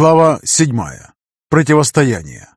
Глава седьмая. Противостояние.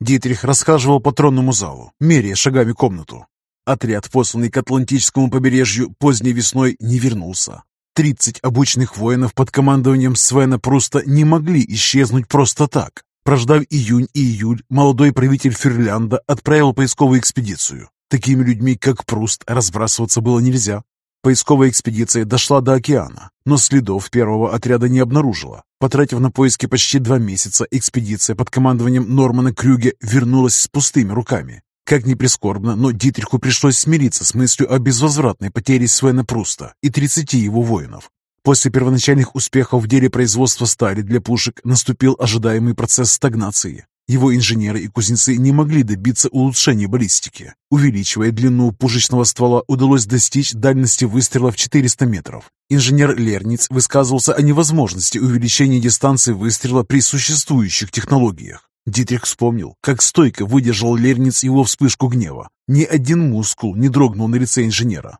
Дитрих расхаживал по тронному залу, меряя шагами комнату. Отряд, посланный к Атлантическому побережью поздней весной, не вернулся. Тридцать обученных воинов под командованием Свена Пруста не могли исчезнуть просто так. Прождав июнь и июль, молодой правитель Ферлянда отправил поисковую экспедицию. Такими людьми, как Пруст, разбрасываться было нельзя. Поисковая экспедиция дошла до океана, но следов первого отряда не обнаружила. Потратив на поиски почти два месяца, экспедиция под командованием Нормана Крюге вернулась с пустыми руками. Как ни прискорбно, но Дитриху пришлось смириться с мыслью о безвозвратной потере Свена Пруста и 30 его воинов. После первоначальных успехов в деле производства стали для пушек наступил ожидаемый процесс стагнации. Его инженеры и кузнецы не могли добиться улучшения баллистики. Увеличивая длину пушечного ствола, удалось достичь дальности выстрела в 400 метров. Инженер Лерниц высказывался о невозможности увеличения дистанции выстрела при существующих технологиях. Дитрих вспомнил, как стойко выдержал Лерниц его вспышку гнева. Ни один мускул не дрогнул на лице инженера.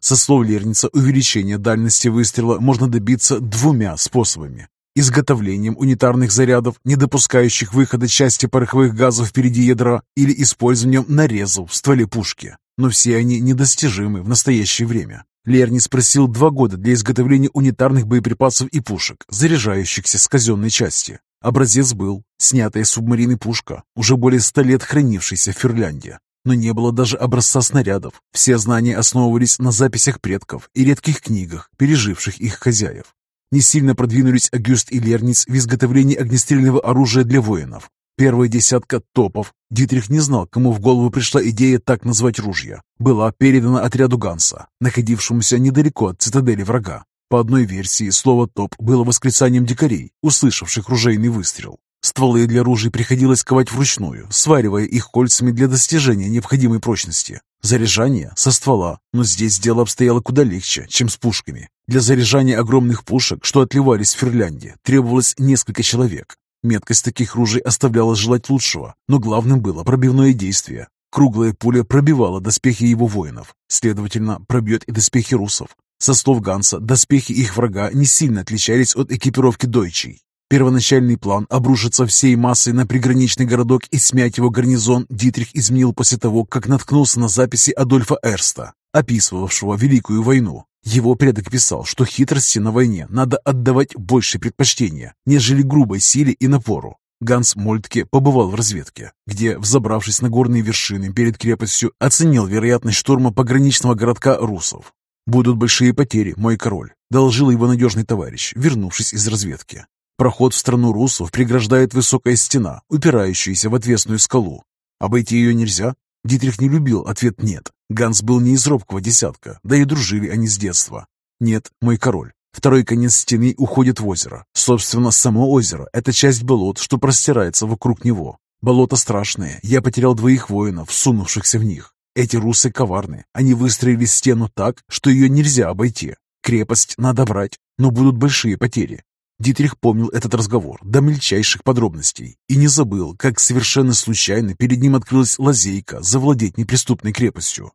Со слов Лерница, увеличение дальности выстрела можно добиться двумя способами изготовлением унитарных зарядов, не допускающих выхода части пороховых газов впереди ядра, или использованием нарезов в стволе пушки. Но все они недостижимы в настоящее время. Лерни спросил два года для изготовления унитарных боеприпасов и пушек, заряжающихся с казенной части. Образец был снятая субмарины пушка, уже более ста лет хранившаяся в Финляндии. Но не было даже образца снарядов. Все знания основывались на записях предков и редких книгах, переживших их хозяев. Не сильно продвинулись Агюст и Лерниц в изготовлении огнестрельного оружия для воинов. Первая десятка топов, Дитрих не знал, кому в голову пришла идея так назвать ружья, была передана отряду Ганса, находившемуся недалеко от цитадели врага. По одной версии, слово «топ» было восклицанием дикарей, услышавших ружейный выстрел. Стволы для ружей приходилось ковать вручную, сваривая их кольцами для достижения необходимой прочности. Заряжание со ствола, но здесь дело обстояло куда легче, чем с пушками. Для заряжания огромных пушек, что отливались в Финляндии, требовалось несколько человек. Меткость таких ружей оставляла желать лучшего, но главным было пробивное действие. Круглая пуля пробивала доспехи его воинов, следовательно, пробьет и доспехи русов. Со слов Ганса, доспехи их врага не сильно отличались от экипировки дойчей. Первоначальный план обрушиться всей массой на приграничный городок и смять его гарнизон Дитрих изменил после того, как наткнулся на записи Адольфа Эрста, описывавшего Великую войну. Его предок писал, что хитрости на войне надо отдавать больше предпочтения, нежели грубой силе и напору. Ганс Мольтке побывал в разведке, где, взобравшись на горные вершины перед крепостью, оценил вероятность штурма пограничного городка русов. «Будут большие потери, мой король», — доложил его надежный товарищ, вернувшись из разведки. Проход в страну русов преграждает высокая стена, упирающаяся в отвесную скалу. Обойти ее нельзя? Дитрих не любил ответ «нет». Ганс был не из робкого десятка, да и дружили они с детства. «Нет, мой король». Второй конец стены уходит в озеро. Собственно, само озеро – это часть болот, что простирается вокруг него. Болото страшное. Я потерял двоих воинов, сунувшихся в них. Эти русы коварны. Они выстроили стену так, что ее нельзя обойти. Крепость надо брать, но будут большие потери. Дитрих помнил этот разговор до мельчайших подробностей и не забыл, как совершенно случайно перед ним открылась лазейка завладеть неприступной крепостью.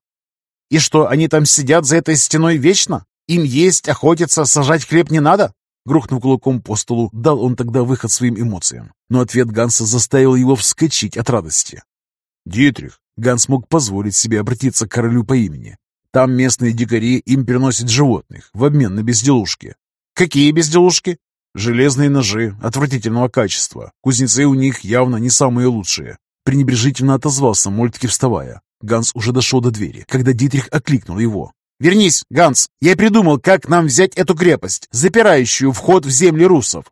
«И что, они там сидят за этой стеной вечно? Им есть, охотиться, сажать хлеб не надо?» Грохнув кулаком по столу, дал он тогда выход своим эмоциям, но ответ Ганса заставил его вскочить от радости. «Дитрих!» Ганс мог позволить себе обратиться к королю по имени. «Там местные дикари им переносят животных в обмен на безделушки». «Какие безделушки?» Железные ножи отвратительного качества. Кузнецы у них явно не самые лучшие. Пренебрежительно отозвался Мольтке, вставая. Ганс уже дошел до двери, когда Дитрих окликнул его. «Вернись, Ганс! Я придумал, как нам взять эту крепость, запирающую вход в земли русов!»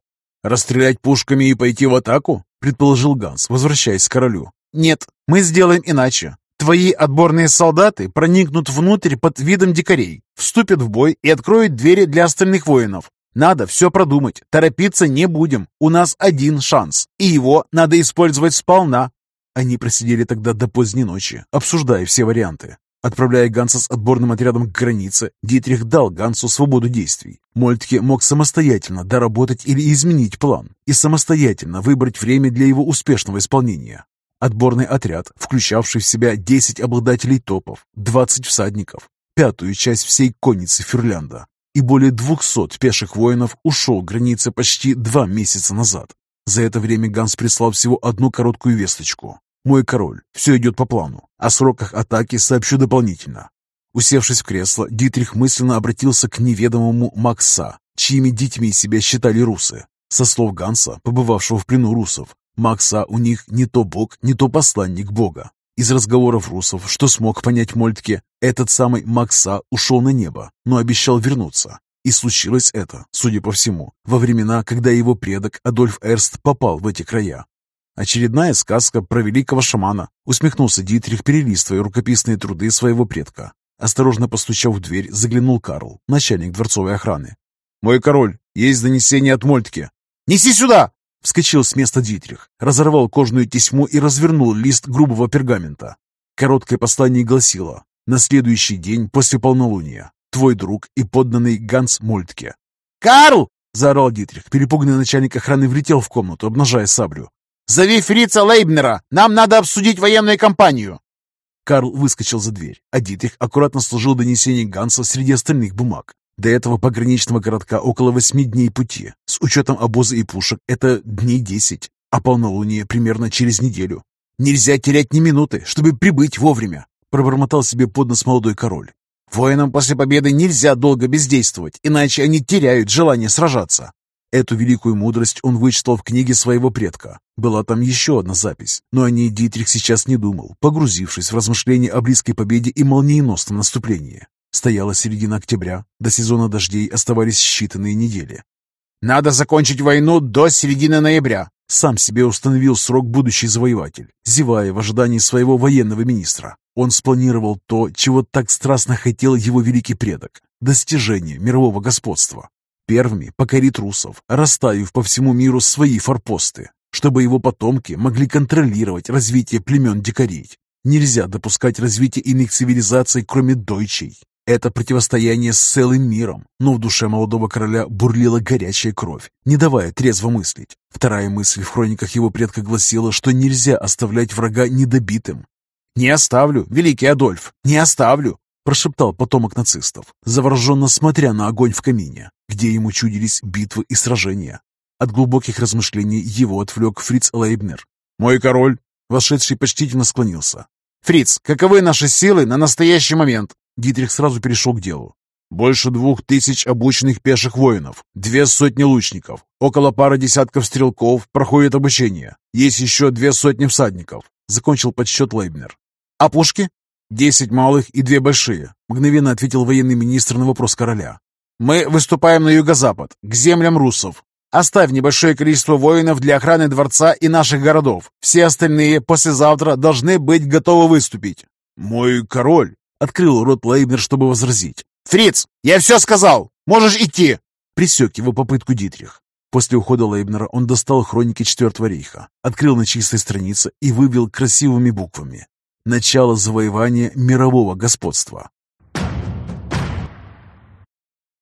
«Расстрелять пушками и пойти в атаку?» — предположил Ганс, возвращаясь к королю. «Нет, мы сделаем иначе. Твои отборные солдаты проникнут внутрь под видом дикарей, вступят в бой и откроют двери для остальных воинов. Надо все продумать, торопиться не будем. У нас один шанс, и его надо использовать сполна. Они просидели тогда до поздней ночи, обсуждая все варианты. Отправляя Ганса с отборным отрядом к границе, Дитрих дал Гансу свободу действий. Мольтке мог самостоятельно доработать или изменить план и самостоятельно выбрать время для его успешного исполнения. Отборный отряд, включавший в себя 10 обладателей топов, 20 всадников, пятую часть всей конницы Фюрлянда, и более 200 пеших воинов ушел к границе почти два месяца назад. За это время Ганс прислал всего одну короткую весточку. «Мой король, все идет по плану. О сроках атаки сообщу дополнительно». Усевшись в кресло, Дитрих мысленно обратился к неведомому Макса, чьими детьми себя считали русы. Со слов Ганса, побывавшего в плену русов, Макса у них не то бог, не то посланник бога. Из разговоров русов, что смог понять Мольтке, этот самый Макса ушел на небо, но обещал вернуться. И случилось это, судя по всему, во времена, когда его предок Адольф Эрст попал в эти края. Очередная сказка про великого шамана, усмехнулся Дитрих, перелистывая рукописные труды своего предка. Осторожно постучав в дверь, заглянул Карл, начальник дворцовой охраны. «Мой король, есть донесение от Мольтке». «Неси сюда!» Вскочил с места Дитрих, разорвал кожную тесьму и развернул лист грубого пергамента. Короткое послание гласило «На следующий день после полнолуния. Твой друг и подданный Ганс Мольтке». «Карл!» — заорал Дитрих. Перепуганный начальник охраны влетел в комнату, обнажая саблю. «Зови фрица Лейбнера! Нам надо обсудить военную кампанию!» Карл выскочил за дверь, а Дитрих аккуратно сложил донесение Ганса среди остальных бумаг. До этого пограничного городка около восьми дней пути. С учетом обоза и пушек это дней десять, а полнолуние примерно через неделю. Нельзя терять ни минуты, чтобы прибыть вовремя, пробормотал себе под нос молодой король. Воинам после победы нельзя долго бездействовать, иначе они теряют желание сражаться. Эту великую мудрость он вычитал в книге своего предка. Была там еще одна запись, но о ней Дитрих сейчас не думал, погрузившись в размышления о близкой победе и молниеносном наступлении. Стояла середина октября, до сезона дождей оставались считанные недели. «Надо закончить войну до середины ноября», сам себе установил срок будущий завоеватель, зевая в ожидании своего военного министра. Он спланировал то, чего так страстно хотел его великий предок – достижение мирового господства. Первыми покорит русов, расставив по всему миру свои форпосты, чтобы его потомки могли контролировать развитие племен дикарей. Нельзя допускать развития иных цивилизаций, кроме дойчей. Это противостояние с целым миром, но в душе молодого короля бурлила горячая кровь, не давая трезво мыслить. Вторая мысль в хрониках его предка гласила, что нельзя оставлять врага недобитым. «Не оставлю, великий Адольф, не оставлю!» прошептал потомок нацистов, завороженно смотря на огонь в камине, где ему чудились битвы и сражения. От глубоких размышлений его отвлек Фриц Лейбнер. «Мой король!» Вошедший почтительно склонился. «Фриц, каковы наши силы на настоящий момент?» Дитрих сразу перешел к делу. Больше двух тысяч обученных пеших воинов, две сотни лучников, около пары десятков стрелков проходит обучение. Есть еще две сотни всадников. Закончил подсчет Лейбнер. А пушки? Десять малых и две большие, мгновенно ответил военный министр на вопрос короля. Мы выступаем на юго-запад, к землям русов. Оставь небольшое количество воинов для охраны дворца и наших городов. Все остальные послезавтра должны быть готовы выступить. Мой король, Открыл рот Лейбнер, чтобы возразить. «Фриц, я все сказал! Можешь идти!» Присек его попытку Дитрих. После ухода Лейбнера он достал хроники Четвертого рейха, открыл на чистой странице и вывел красивыми буквами. Начало завоевания мирового господства.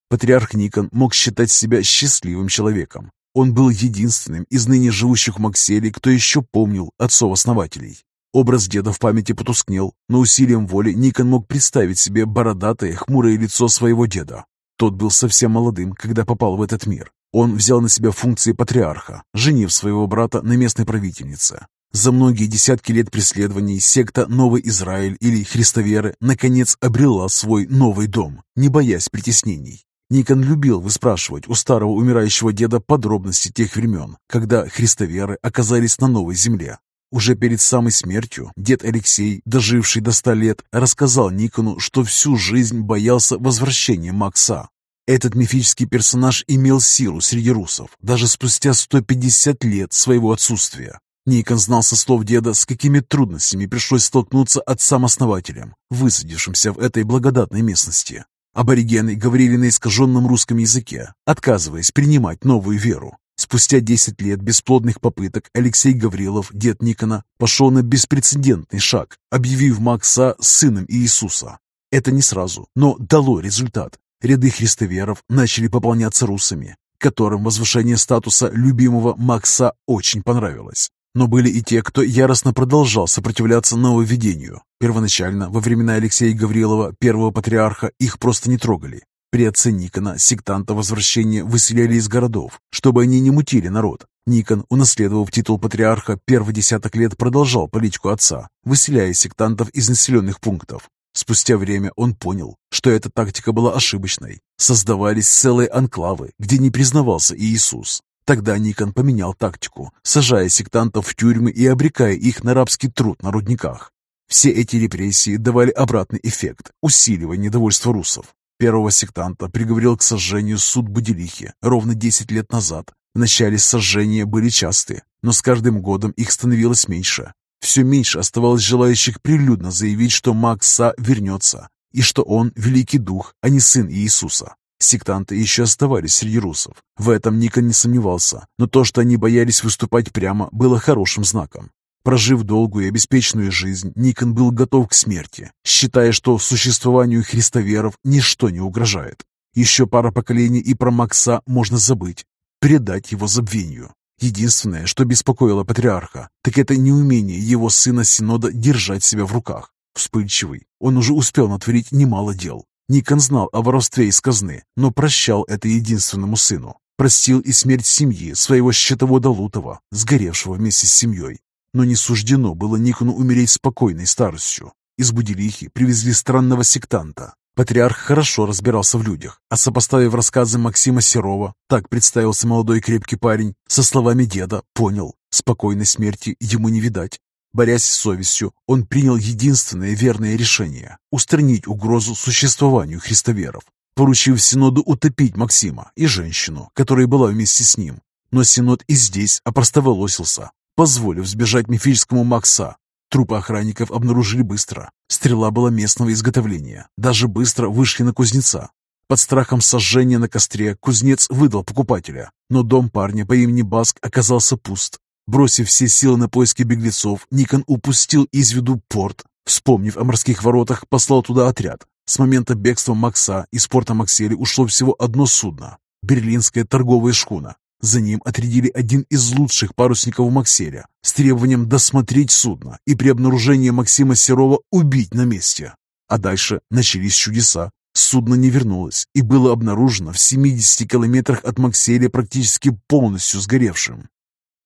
Патриарх Никон мог считать себя счастливым человеком. Он был единственным из ныне живущих в Макселе, кто еще помнил отцов-основателей. Образ деда в памяти потускнел, но усилием воли Никон мог представить себе бородатое, хмурое лицо своего деда. Тот был совсем молодым, когда попал в этот мир. Он взял на себя функции патриарха, женив своего брата на местной правительнице. За многие десятки лет преследований секта Новый Израиль или Христоверы наконец обрела свой новый дом, не боясь притеснений. Никон любил выспрашивать у старого умирающего деда подробности тех времен, когда христоверы оказались на новой земле. Уже перед самой смертью дед Алексей, доживший до ста лет, рассказал Никону, что всю жизнь боялся возвращения Макса. Этот мифический персонаж имел силу среди русов, даже спустя 150 лет своего отсутствия. Никон знал со слов деда, с какими трудностями пришлось столкнуться отцам-основателям, высадившимся в этой благодатной местности. Аборигены говорили на искаженном русском языке, отказываясь принимать новую веру. Спустя 10 лет бесплодных попыток Алексей Гаврилов, дед Никона, пошел на беспрецедентный шаг, объявив Макса сыном Иисуса. Это не сразу, но дало результат. Ряды христоверов начали пополняться русами, которым возвышение статуса любимого Макса очень понравилось. Но были и те, кто яростно продолжал сопротивляться нововведению. Первоначально, во времена Алексея Гаврилова, первого патриарха, их просто не трогали. При отце Никона сектанта возвращения выселяли из городов, чтобы они не мутили народ. Никон, унаследовав титул патриарха, первый десяток лет продолжал политику отца, выселяя сектантов из населенных пунктов. Спустя время он понял, что эта тактика была ошибочной. Создавались целые анклавы, где не признавался Иисус. Тогда Никон поменял тактику, сажая сектантов в тюрьмы и обрекая их на рабский труд на рудниках. Все эти репрессии давали обратный эффект, усиливая недовольство русов. Первого сектанта приговорил к сожжению суд Будилихи ровно 10 лет назад. В начале сожжения были частые, но с каждым годом их становилось меньше. Все меньше оставалось желающих прилюдно заявить, что Макса вернется, и что он великий дух, а не сын Иисуса. Сектанты еще оставались среди русов. В этом Никон не сомневался, но то, что они боялись выступать прямо, было хорошим знаком. Прожив долгую и обеспеченную жизнь, Никон был готов к смерти, считая, что существованию христоверов ничто не угрожает. Еще пара поколений и про Макса можно забыть, предать его забвению. Единственное, что беспокоило патриарха, так это неумение его сына Синода держать себя в руках. Вспыльчивый, он уже успел натворить немало дел. Никон знал о воровстве из казны, но прощал это единственному сыну. Простил и смерть семьи своего счетовода Лутова, сгоревшего вместе с семьей. Но не суждено было Никону умереть спокойной старостью. Из Будилихи привезли странного сектанта. Патриарх хорошо разбирался в людях, а сопоставив рассказы Максима Серова, так представился молодой крепкий парень, со словами деда, понял, спокойной смерти ему не видать. Борясь с совестью, он принял единственное верное решение – устранить угрозу существованию христоверов, поручив Синоду утопить Максима и женщину, которая была вместе с ним. Но Синод и здесь опростоволосился, позволив сбежать мифическому Макса. Трупы охранников обнаружили быстро. Стрела была местного изготовления. Даже быстро вышли на кузнеца. Под страхом сожжения на костре кузнец выдал покупателя, но дом парня по имени Баск оказался пуст. Бросив все силы на поиски беглецов, Никон упустил из виду порт. Вспомнив о морских воротах, послал туда отряд. С момента бегства Макса из порта Максели ушло всего одно судно – берлинская торговая шхуна. За ним отрядили один из лучших парусников Макселя с требованием досмотреть судно и при обнаружении Максима Серова убить на месте. А дальше начались чудеса. Судно не вернулось и было обнаружено в 70 километрах от Макселя практически полностью сгоревшим.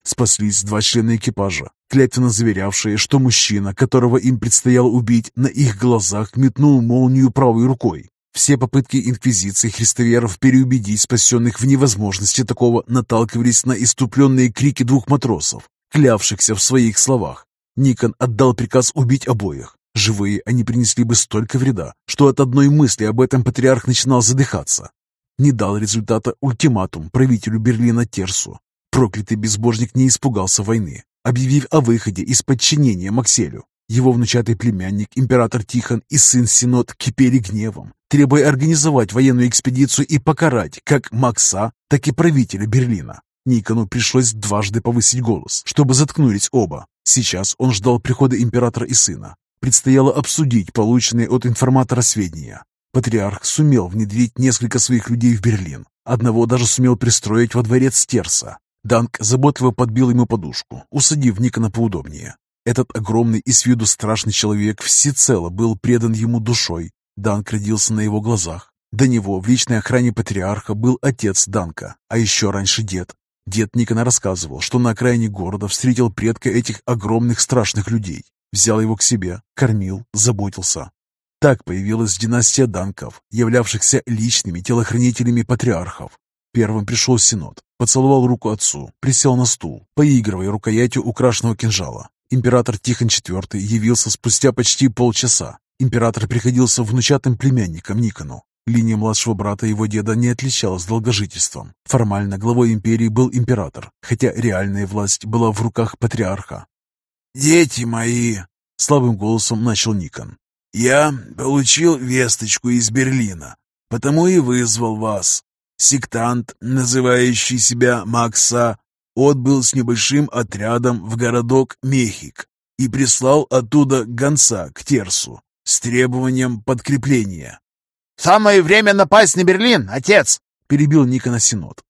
Спаслись два члена экипажа, клятвенно заверявшие, что мужчина, которого им предстояло убить, на их глазах метнул молнию правой рукой. Все попытки инквизиции христоверов переубедить спасенных в невозможности такого наталкивались на иступленные крики двух матросов, клявшихся в своих словах. Никон отдал приказ убить обоих. Живые они принесли бы столько вреда, что от одной мысли об этом патриарх начинал задыхаться. Не дал результата ультиматум правителю Берлина Терсу. Проклятый безбожник не испугался войны, объявив о выходе из подчинения Макселю. Его внучатый племянник, император Тихон и сын Синод кипели гневом, требуя организовать военную экспедицию и покарать как Макса, так и правителя Берлина. Никону пришлось дважды повысить голос, чтобы заткнулись оба. Сейчас он ждал прихода императора и сына. Предстояло обсудить полученные от информатора сведения. Патриарх сумел внедрить несколько своих людей в Берлин. Одного даже сумел пристроить во дворец Терса. Данк заботливо подбил ему подушку, усадив Никона поудобнее. Этот огромный и с виду страшный человек всецело был предан ему душой. Данк родился на его глазах. До него в личной охране патриарха был отец Данка, а еще раньше дед. Дед Никона рассказывал, что на окраине города встретил предка этих огромных страшных людей. Взял его к себе, кормил, заботился. Так появилась династия Данков, являвшихся личными телохранителями патриархов. Первым пришел Синод, поцеловал руку отцу, присел на стул, поигрывая рукоятью украшенного кинжала. Император Тихон IV явился спустя почти полчаса. Император приходился внучатым племянником Никону. Линия младшего брата его деда не отличалась долгожительством. Формально главой империи был император, хотя реальная власть была в руках патриарха. «Дети мои!» — слабым голосом начал Никон. «Я получил весточку из Берлина, потому и вызвал вас. Сектант, называющий себя Макса, отбыл с небольшим отрядом в городок Мехик и прислал оттуда гонца к Терсу с требованием подкрепления. «Самое время напасть на Берлин, отец!» — перебил Никона Синод.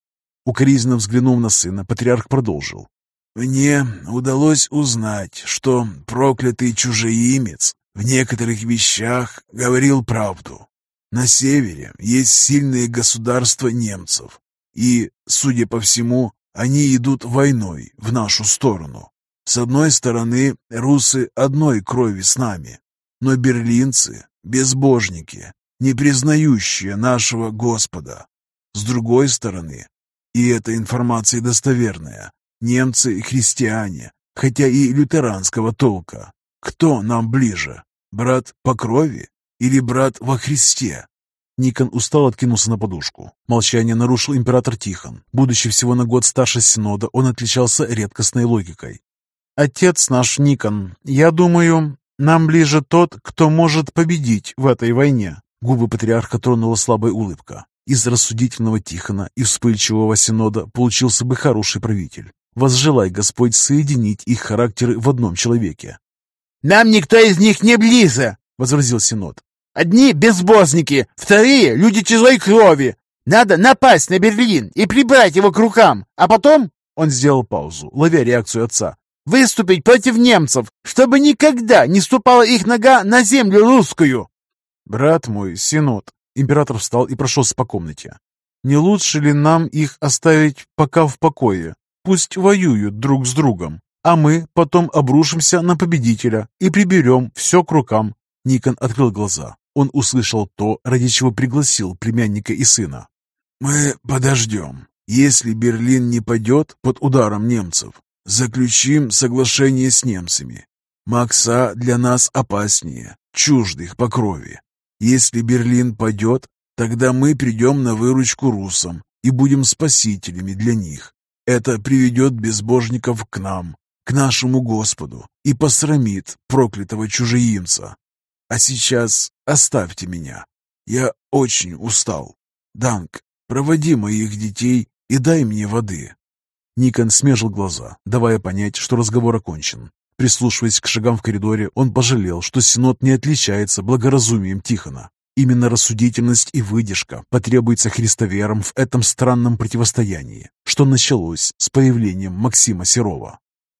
Укоризненно взглянув на сына, патриарх продолжил. «Мне удалось узнать, что проклятый чужеимец в некоторых вещах говорил правду. На севере есть сильные государства немцев, и, судя по всему, они идут войной в нашу сторону. С одной стороны, русы одной крови с нами, но берлинцы – безбожники, не признающие нашего Господа. С другой стороны, и эта информация достоверная, немцы – христиане, хотя и лютеранского толка. Кто нам ближе, брат по крови или брат во Христе? Никон устал откинулся на подушку. Молчание нарушил император Тихон. Будучи всего на год старше Синода, он отличался редкостной логикой. «Отец наш Никон, я думаю, нам ближе тот, кто может победить в этой войне». Губы патриарха тронула слабая улыбка. Из рассудительного Тихона и вспыльчивого Синода получился бы хороший правитель. Возжелай Господь соединить их характеры в одном человеке. «Нам никто из них не близо!» — возразил Синод. «Одни безбозники, вторые — люди чужой крови. Надо напасть на Берлин и прибрать его к рукам, а потом...» Он сделал паузу, ловя реакцию отца выступить против немцев, чтобы никогда не ступала их нога на землю русскую. Брат мой, Синод, император встал и прошелся по комнате. Не лучше ли нам их оставить пока в покое? Пусть воюют друг с другом, а мы потом обрушимся на победителя и приберем все к рукам. Никон открыл глаза. Он услышал то, ради чего пригласил племянника и сына. «Мы подождем. Если Берлин не падет под ударом немцев, Заключим соглашение с немцами. Макса для нас опаснее, чуждых по крови. Если Берлин падет, тогда мы придем на выручку русам и будем спасителями для них. Это приведет безбожников к нам, к нашему Господу, и посрамит проклятого чужеимца. А сейчас оставьте меня. Я очень устал. Данк, проводи моих детей и дай мне воды. Никон смежил глаза, давая понять, что разговор окончен. Прислушиваясь к шагам в коридоре, он пожалел, что Синод не отличается благоразумием Тихона. Именно рассудительность и выдержка потребуется христоверам в этом странном противостоянии, что началось с появлением Максима Серова.